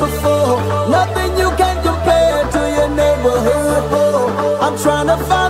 before. Nothing you can compare to your neighborhood. Oh, I'm trying to find.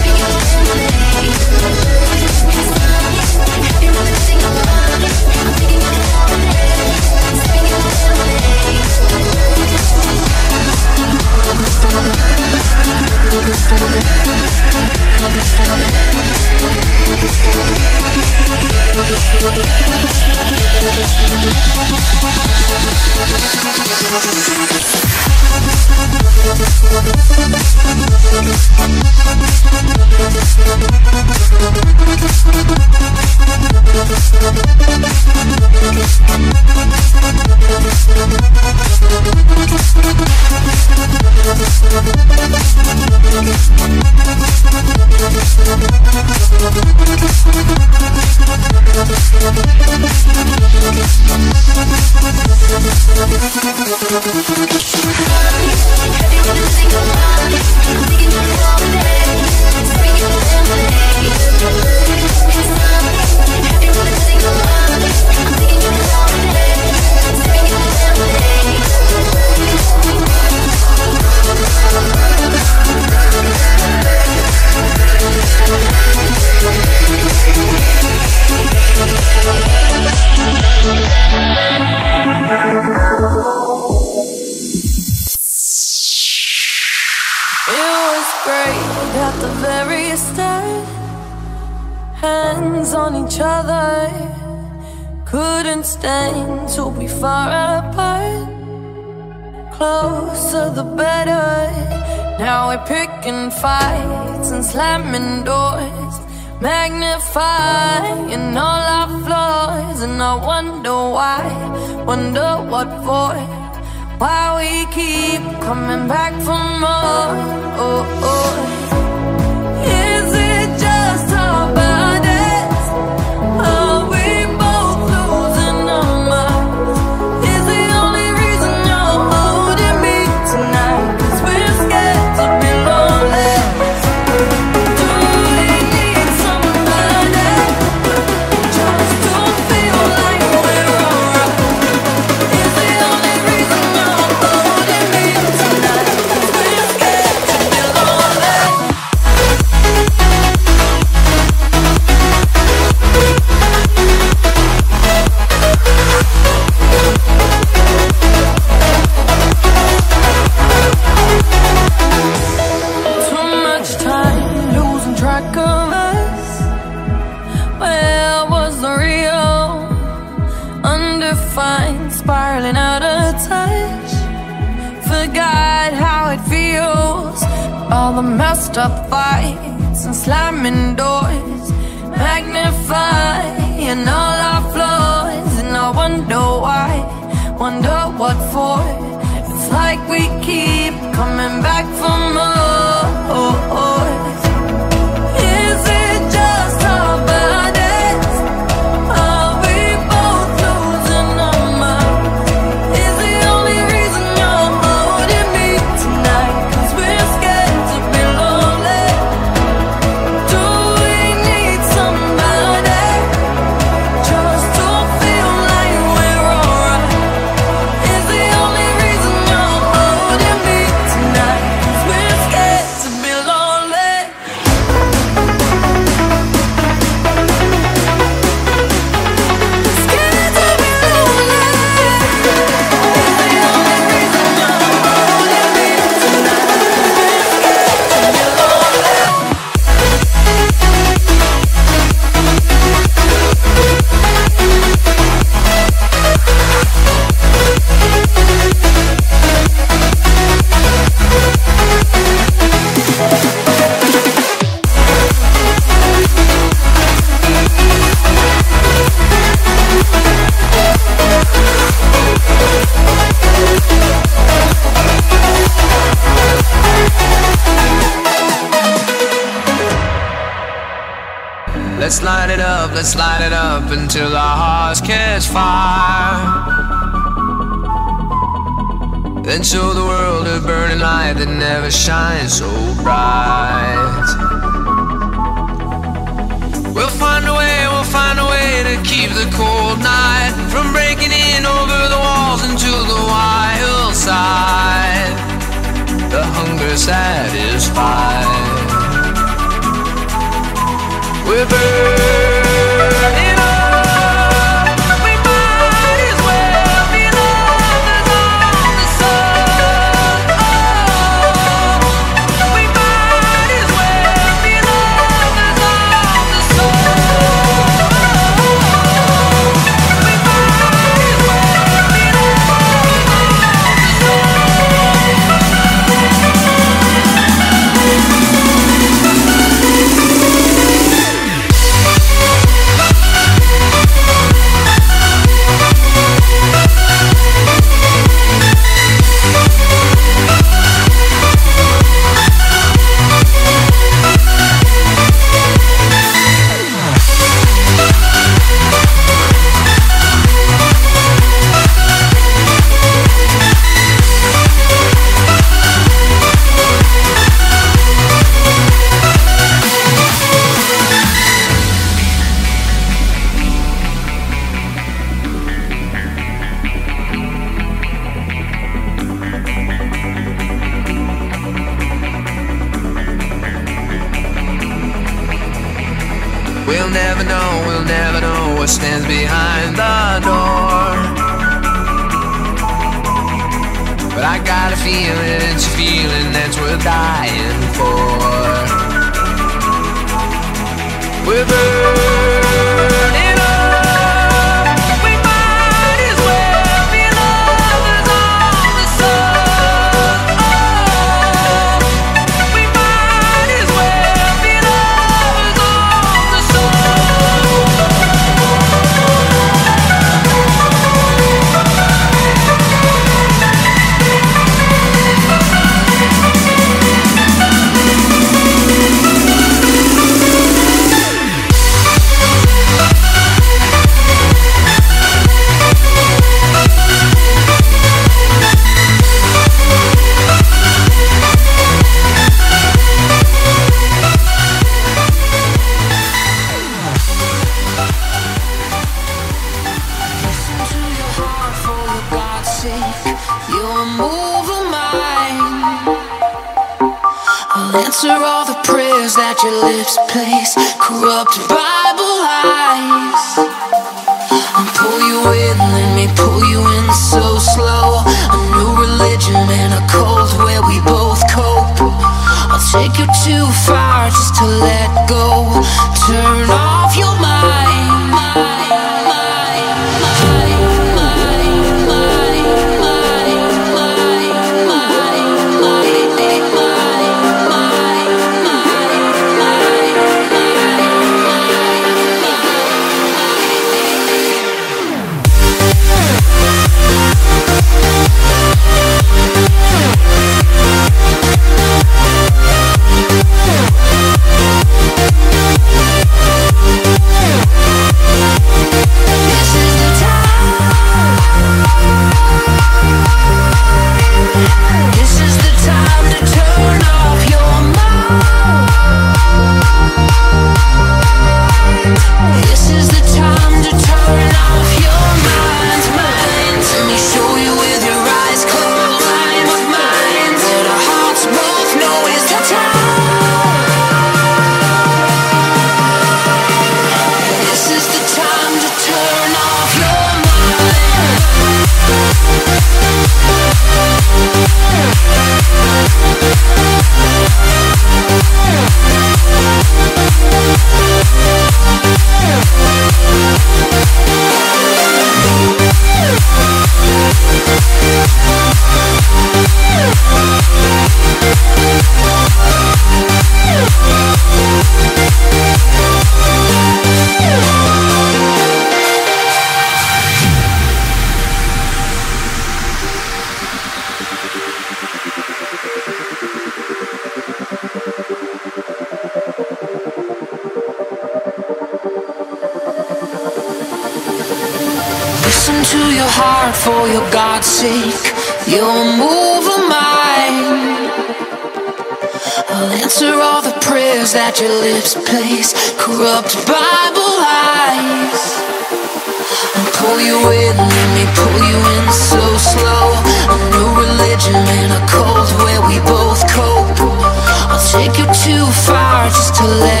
to let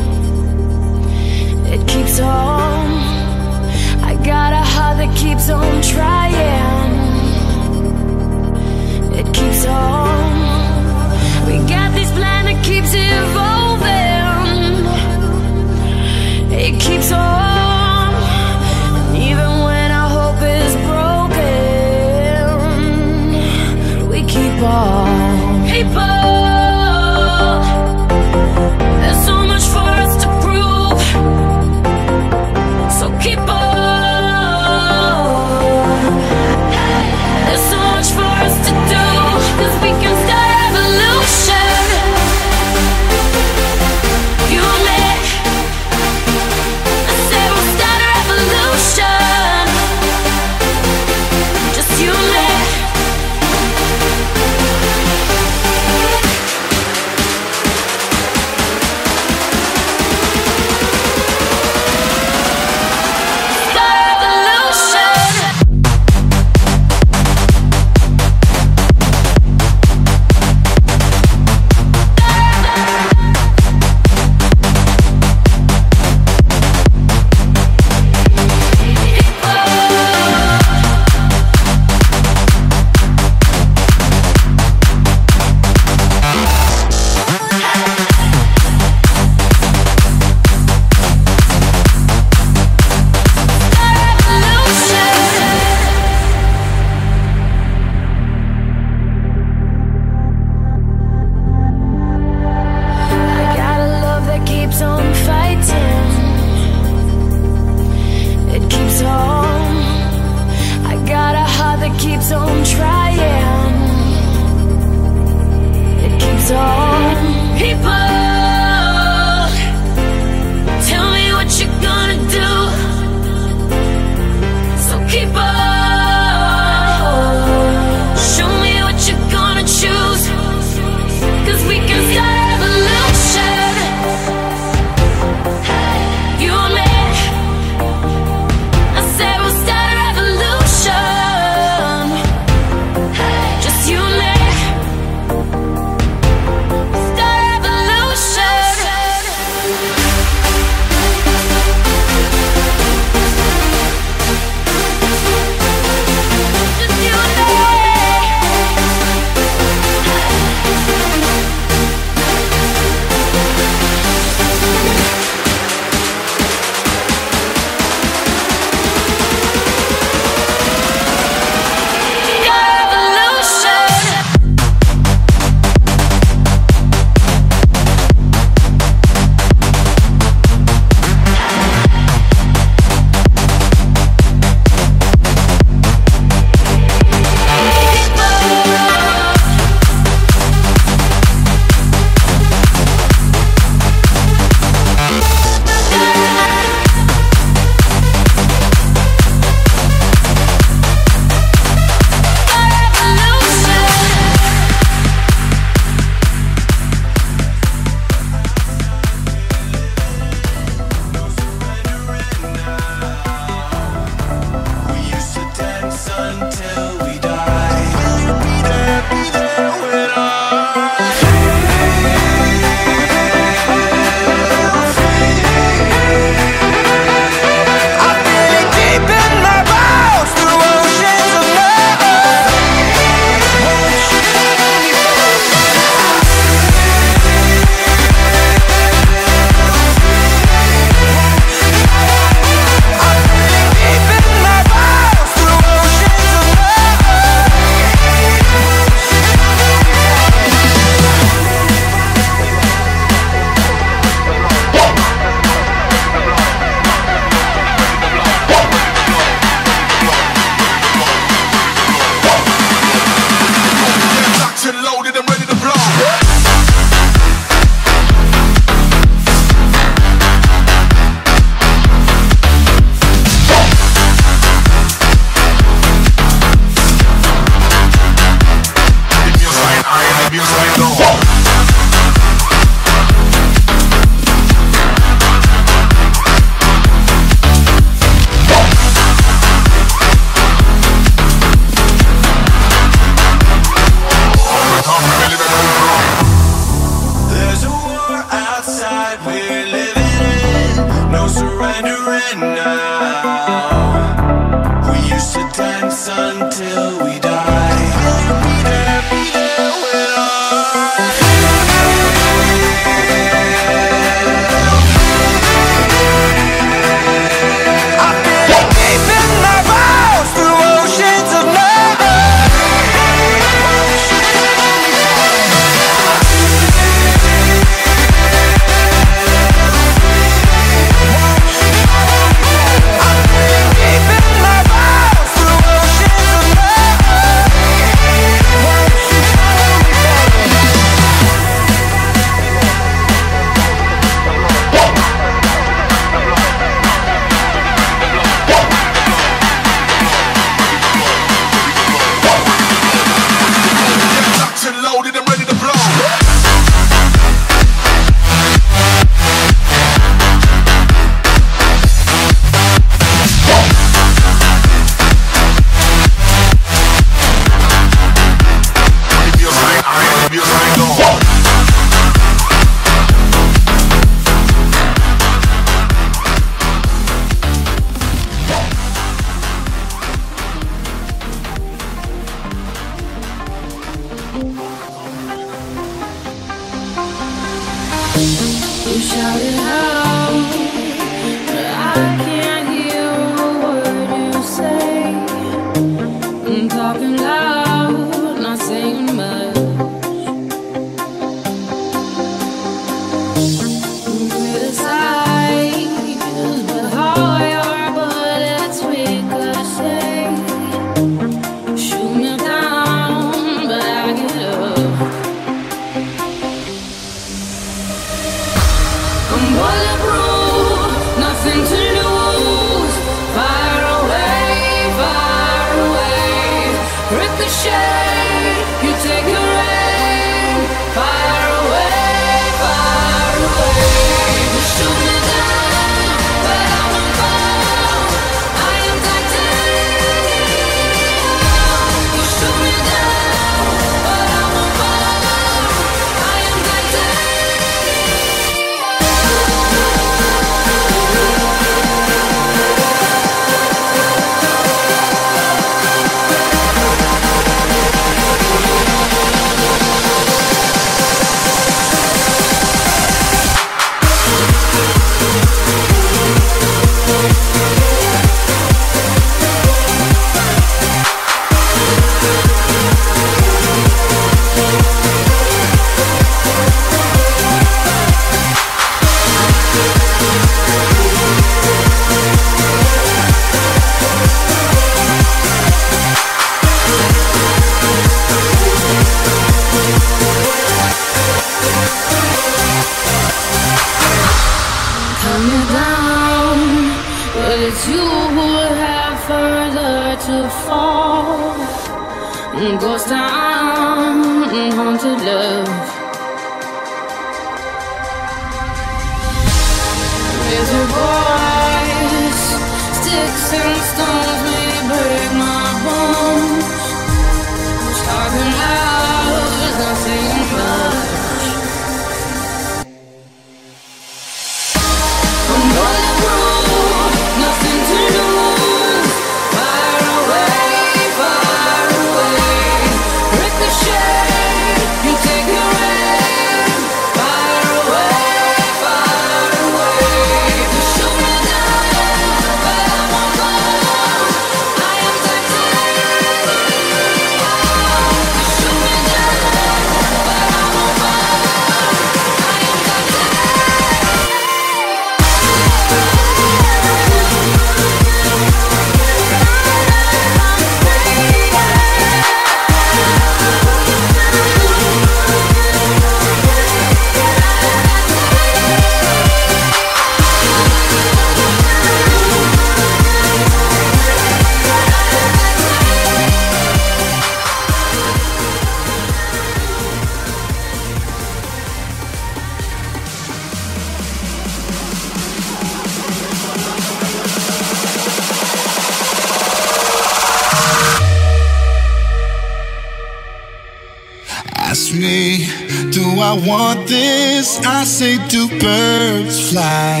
I want this? I say, do birds fly?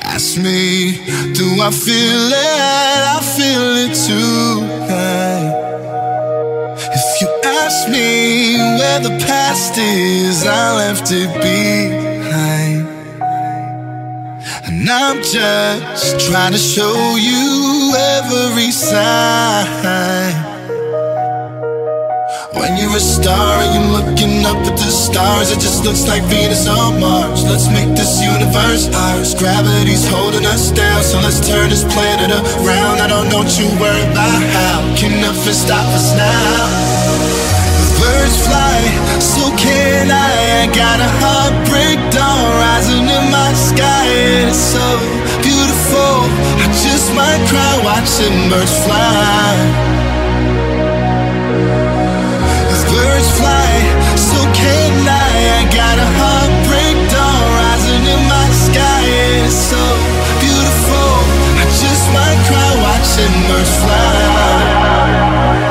Ask me, do I feel it? I feel it tonight. If you ask me where the past is, I left it behind. And I'm just trying to show you every sign. When you're a star you're looking up at the stars, it just looks like Venus on Mars. Let's make this universe ours. Gravity's holding us down, so let's turn this planet around. I don't know what you worry about how. Can nothing stop us now? birds fly, so can I. I got a heartbreak dawn rising in my sky, and it's so beautiful. I just might cry watching birds fly. Birds fly, so can I. I got a heartbreak dawn rising in my sky. It's so beautiful. I just might cry watching birds fly.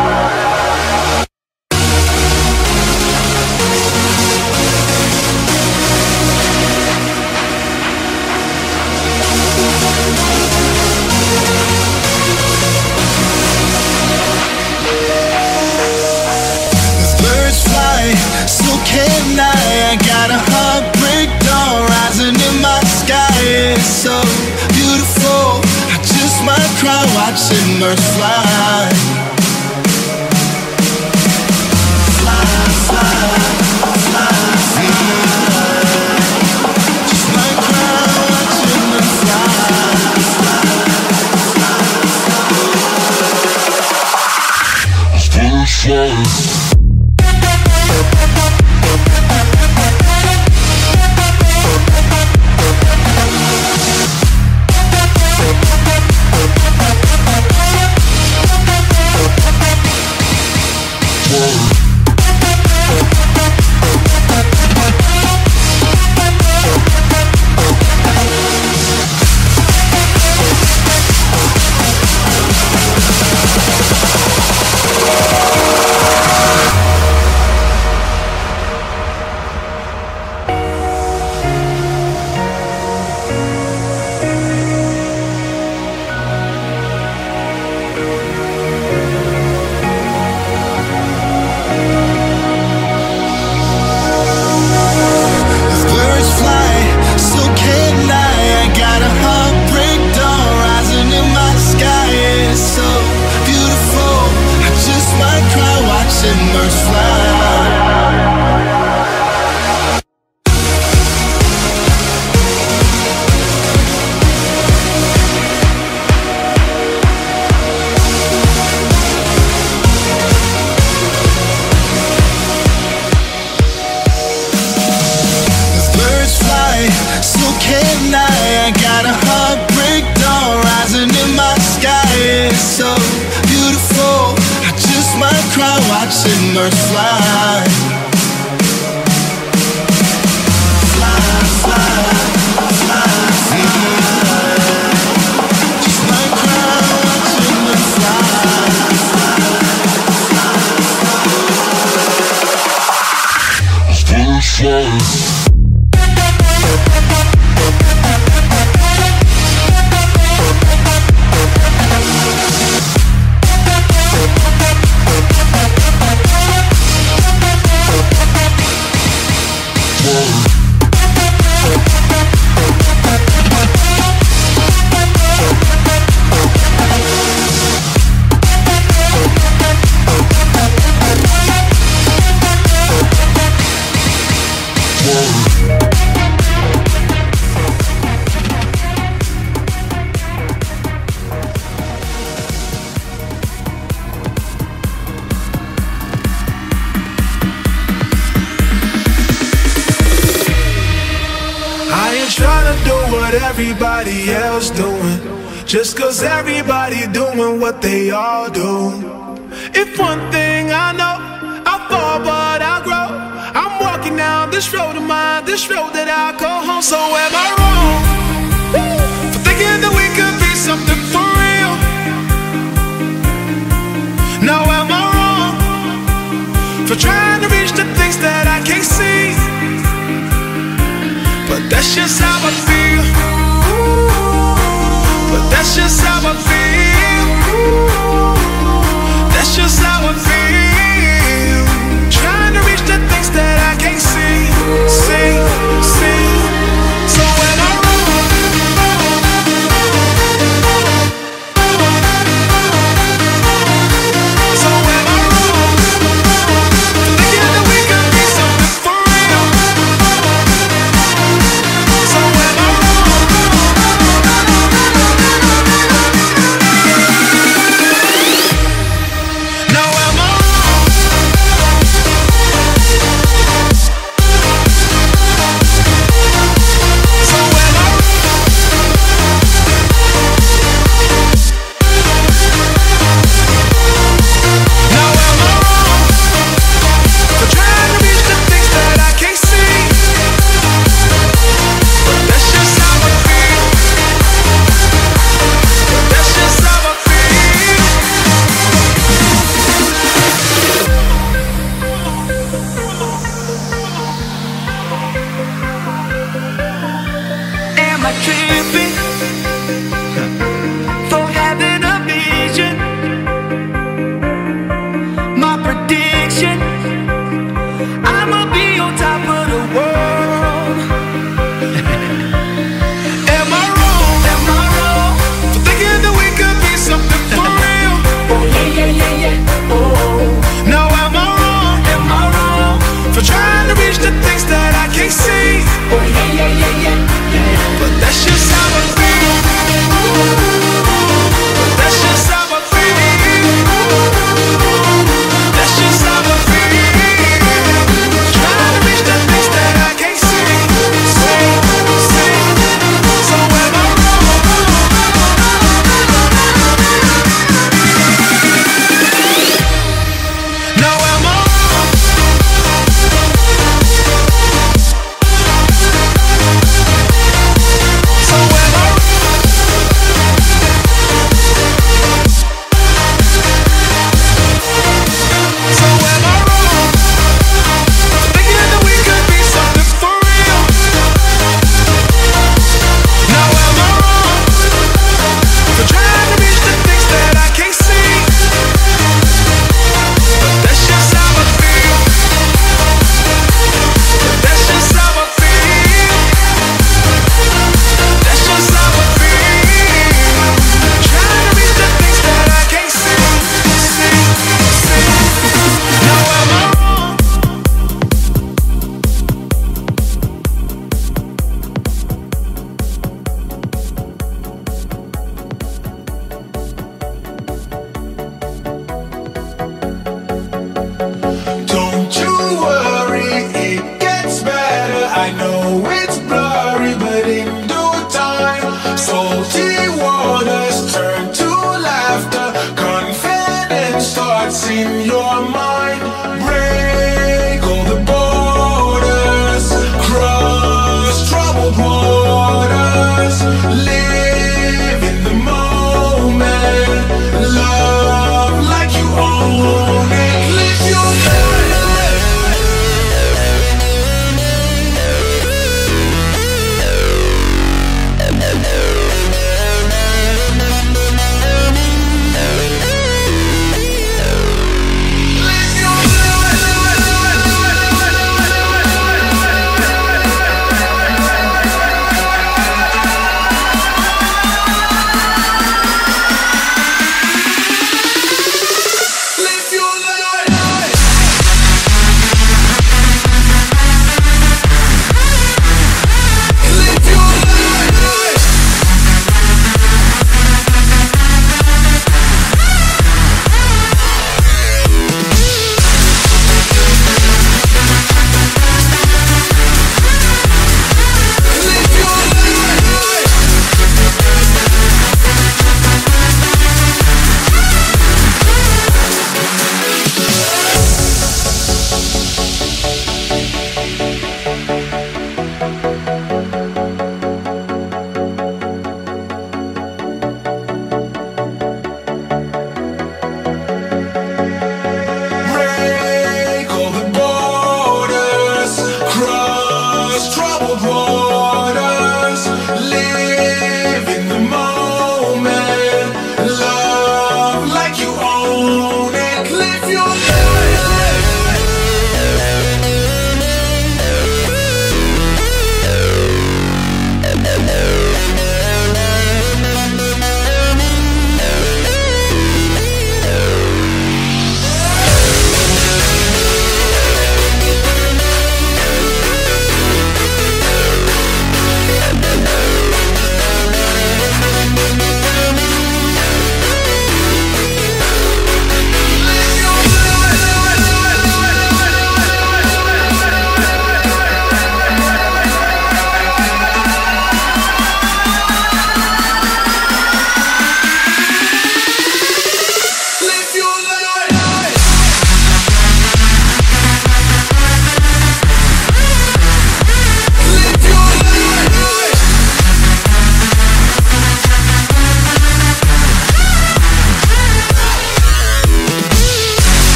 Can I? I got a heartbreak dawn rising in my sky. It's so beautiful. I just might cry watching birds fly. Fly,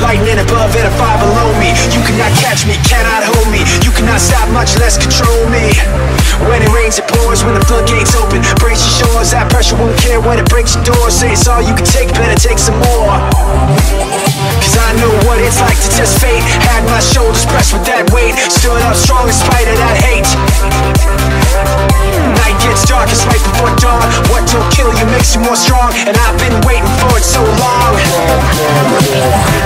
Lightning above and a fire below me. You cannot catch me, cannot hold me. You cannot stop, much less control me. When it rains it pours, when the floodgates open Brace your shores, that pressure won't care when it breaks your door. Say it's all you can take, better take some more. Cause I know what it's like to test fate. Had my shoulders pressed with that weight. Stood up strong in spite of that hate. Night gets dark, it's right before dawn. What don't kill you makes you more strong. And I've been waiting for it so long.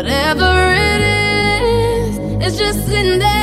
Whatever it is, it's just it out.